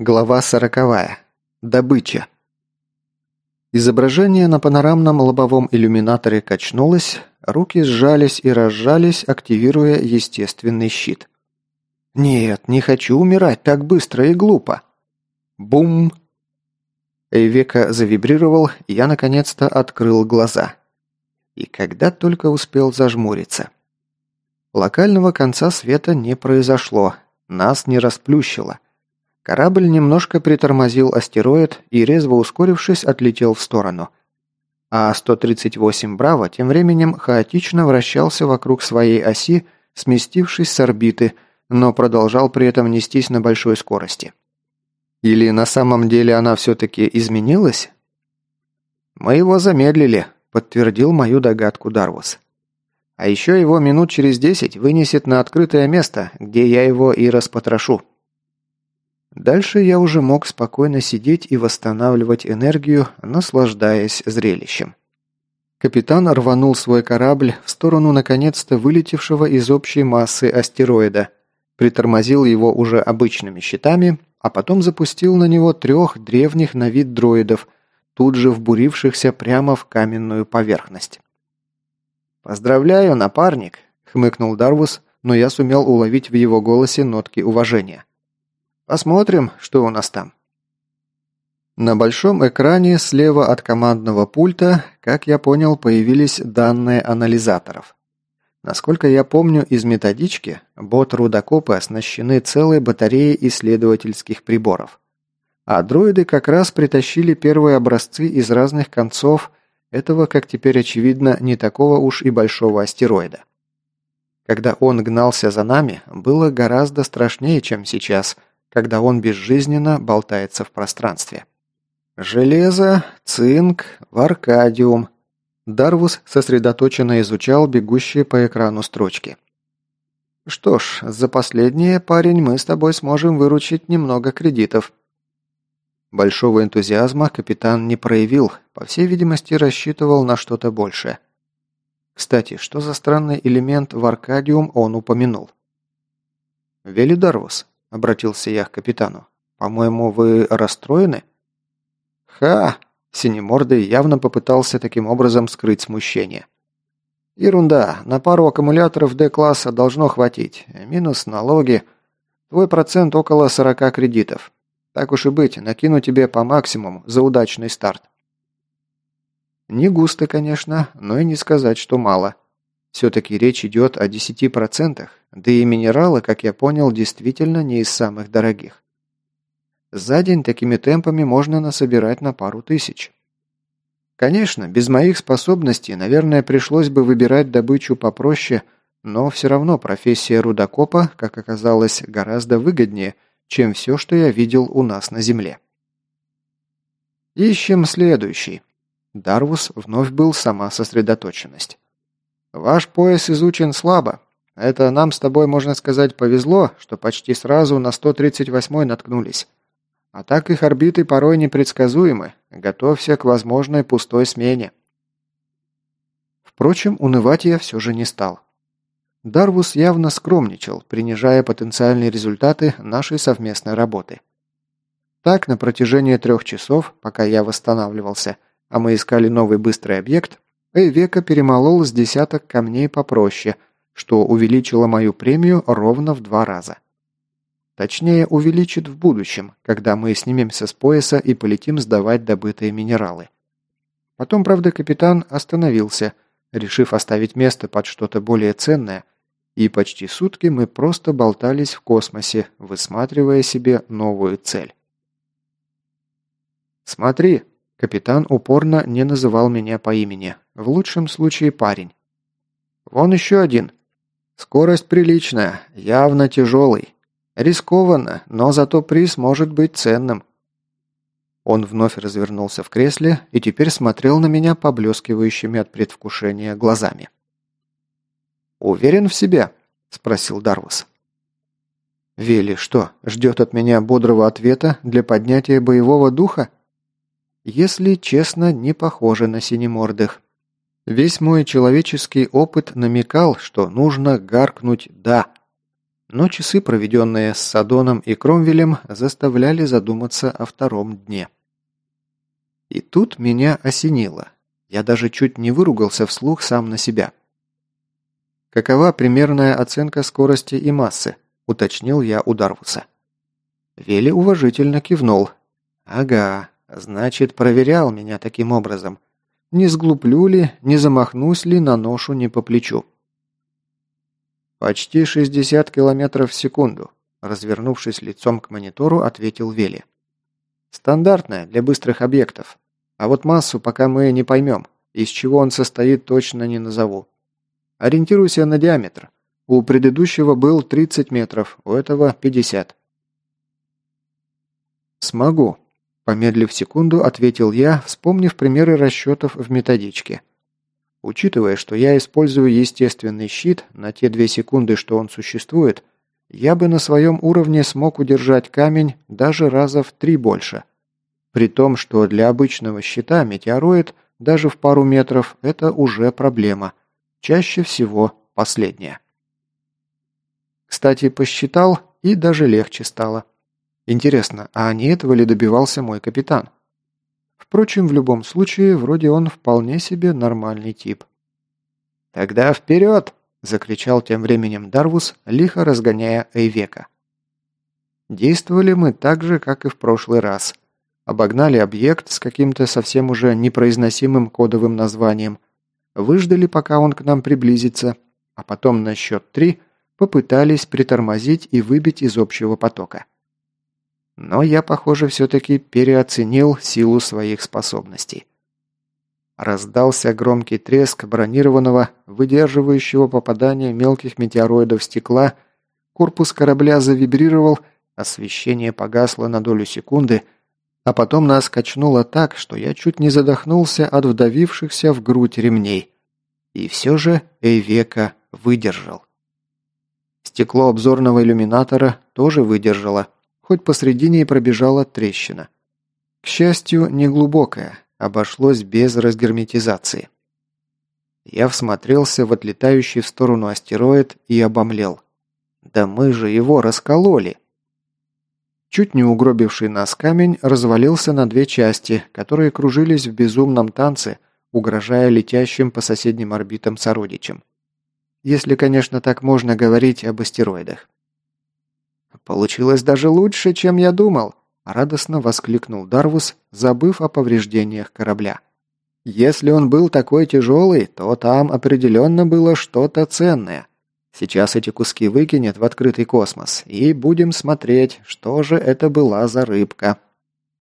Глава сороковая. Добыча. Изображение на панорамном лобовом иллюминаторе качнулось, руки сжались и разжались, активируя естественный щит. «Нет, не хочу умирать так быстро и глупо!» Бум! Эйвека завибрировал, и я наконец-то открыл глаза. И когда только успел зажмуриться. Локального конца света не произошло, нас не расплющило – Корабль немножко притормозил астероид и, резво ускорившись, отлетел в сторону. А 138 «Браво» тем временем хаотично вращался вокруг своей оси, сместившись с орбиты, но продолжал при этом нестись на большой скорости. Или на самом деле она все-таки изменилась? «Мы его замедлили», – подтвердил мою догадку Дарвус. «А еще его минут через десять вынесет на открытое место, где я его и распотрошу». Дальше я уже мог спокойно сидеть и восстанавливать энергию, наслаждаясь зрелищем. Капитан рванул свой корабль в сторону наконец-то вылетевшего из общей массы астероида, притормозил его уже обычными щитами, а потом запустил на него трех древних на вид дроидов, тут же вбурившихся прямо в каменную поверхность. «Поздравляю, напарник!» – хмыкнул Дарвус, но я сумел уловить в его голосе нотки уважения. Посмотрим, что у нас там. На большом экране слева от командного пульта, как я понял, появились данные анализаторов. Насколько я помню из методички, бот-рудокопы оснащены целой батареей исследовательских приборов. А дроиды как раз притащили первые образцы из разных концов этого, как теперь очевидно, не такого уж и большого астероида. Когда он гнался за нами, было гораздо страшнее, чем сейчас – когда он безжизненно болтается в пространстве. Железо, цинк, варкадиум. Дарвус сосредоточенно изучал бегущие по экрану строчки. «Что ж, за последнее, парень, мы с тобой сможем выручить немного кредитов». Большого энтузиазма капитан не проявил, по всей видимости, рассчитывал на что-то большее. Кстати, что за странный элемент в Аркадиум он упомянул? Велидарус, – обратился я к капитану. «По-моему, вы расстроены?» «Ха!» – Синемордый явно попытался таким образом скрыть смущение. «Ерунда. На пару аккумуляторов D-класса должно хватить. Минус налоги. Твой процент около 40 кредитов. Так уж и быть, накину тебе по максимуму за удачный старт». Не густо, конечно, но и не сказать, что мало. Все-таки речь идет о 10%, да и минералы, как я понял, действительно не из самых дорогих. За день такими темпами можно насобирать на пару тысяч. Конечно, без моих способностей, наверное, пришлось бы выбирать добычу попроще, но все равно профессия рудокопа, как оказалось, гораздо выгоднее, чем все, что я видел у нас на Земле. Ищем следующий. Дарвус вновь был сама сосредоточенность. Ваш пояс изучен слабо, это нам с тобой, можно сказать, повезло, что почти сразу на 138-й наткнулись. А так их орбиты порой непредсказуемы. Готовься к возможной пустой смене. Впрочем, унывать я все же не стал. Дарвус явно скромничал, принижая потенциальные результаты нашей совместной работы. Так, на протяжении трех часов, пока я восстанавливался, а мы искали новый быстрый объект, Эйвека перемолол с десяток камней попроще – что увеличило мою премию ровно в два раза. Точнее, увеличит в будущем, когда мы снимемся с пояса и полетим сдавать добытые минералы. Потом, правда, капитан остановился, решив оставить место под что-то более ценное, и почти сутки мы просто болтались в космосе, высматривая себе новую цель. «Смотри», — капитан упорно не называл меня по имени, в лучшем случае парень. «Вон еще один», Скорость приличная, явно тяжелый. Рискованно, но зато приз может быть ценным. Он вновь развернулся в кресле и теперь смотрел на меня поблескивающими от предвкушения глазами. «Уверен в себе?» – спросил Дарвус. «Вели что, ждет от меня бодрого ответа для поднятия боевого духа?» «Если честно, не похоже на синемордых. Весь мой человеческий опыт намекал, что нужно гаркнуть «да». Но часы, проведенные с Садоном и Кромвелем, заставляли задуматься о втором дне. И тут меня осенило. Я даже чуть не выругался вслух сам на себя. «Какова примерная оценка скорости и массы?» – уточнил я у Дарвуса. Вели уважительно кивнул. «Ага, значит, проверял меня таким образом. Не сглуплю ли, не замахнусь ли на ношу не по плечу?» «Почти 60 километров в секунду», – развернувшись лицом к монитору, ответил Вели. «Стандартная для быстрых объектов. А вот массу пока мы не поймем. Из чего он состоит, точно не назову. Ориентируйся на диаметр. У предыдущего был 30 метров, у этого 50. «Смогу», – помедлив секунду, ответил я, вспомнив примеры расчетов в методичке. Учитывая, что я использую естественный щит на те две секунды, что он существует, я бы на своем уровне смог удержать камень даже раза в три больше. При том, что для обычного щита метеороид даже в пару метров – это уже проблема. Чаще всего последняя. Кстати, посчитал, и даже легче стало. Интересно, а не этого ли добивался мой капитан? Впрочем, в любом случае, вроде он вполне себе нормальный тип. «Тогда вперед!» – закричал тем временем Дарвус, лихо разгоняя Эйвека. Действовали мы так же, как и в прошлый раз. Обогнали объект с каким-то совсем уже непроизносимым кодовым названием. Выждали, пока он к нам приблизится, а потом на счет три попытались притормозить и выбить из общего потока. Но я, похоже, все-таки переоценил силу своих способностей. Раздался громкий треск бронированного, выдерживающего попадание мелких метеороидов стекла, корпус корабля завибрировал, освещение погасло на долю секунды, а потом нас качнуло так, что я чуть не задохнулся от вдавившихся в грудь ремней. И все же Эйвека выдержал. Стекло обзорного иллюминатора тоже выдержало – хоть посредине и пробежала трещина. К счастью, неглубокая, обошлось без разгерметизации. Я всмотрелся в отлетающий в сторону астероид и обомлел. Да мы же его раскололи! Чуть не угробивший нас камень развалился на две части, которые кружились в безумном танце, угрожая летящим по соседним орбитам сородичам. Если, конечно, так можно говорить об астероидах. «Получилось даже лучше, чем я думал!» – радостно воскликнул Дарвус, забыв о повреждениях корабля. «Если он был такой тяжелый, то там определенно было что-то ценное. Сейчас эти куски выкинет в открытый космос, и будем смотреть, что же это была за рыбка».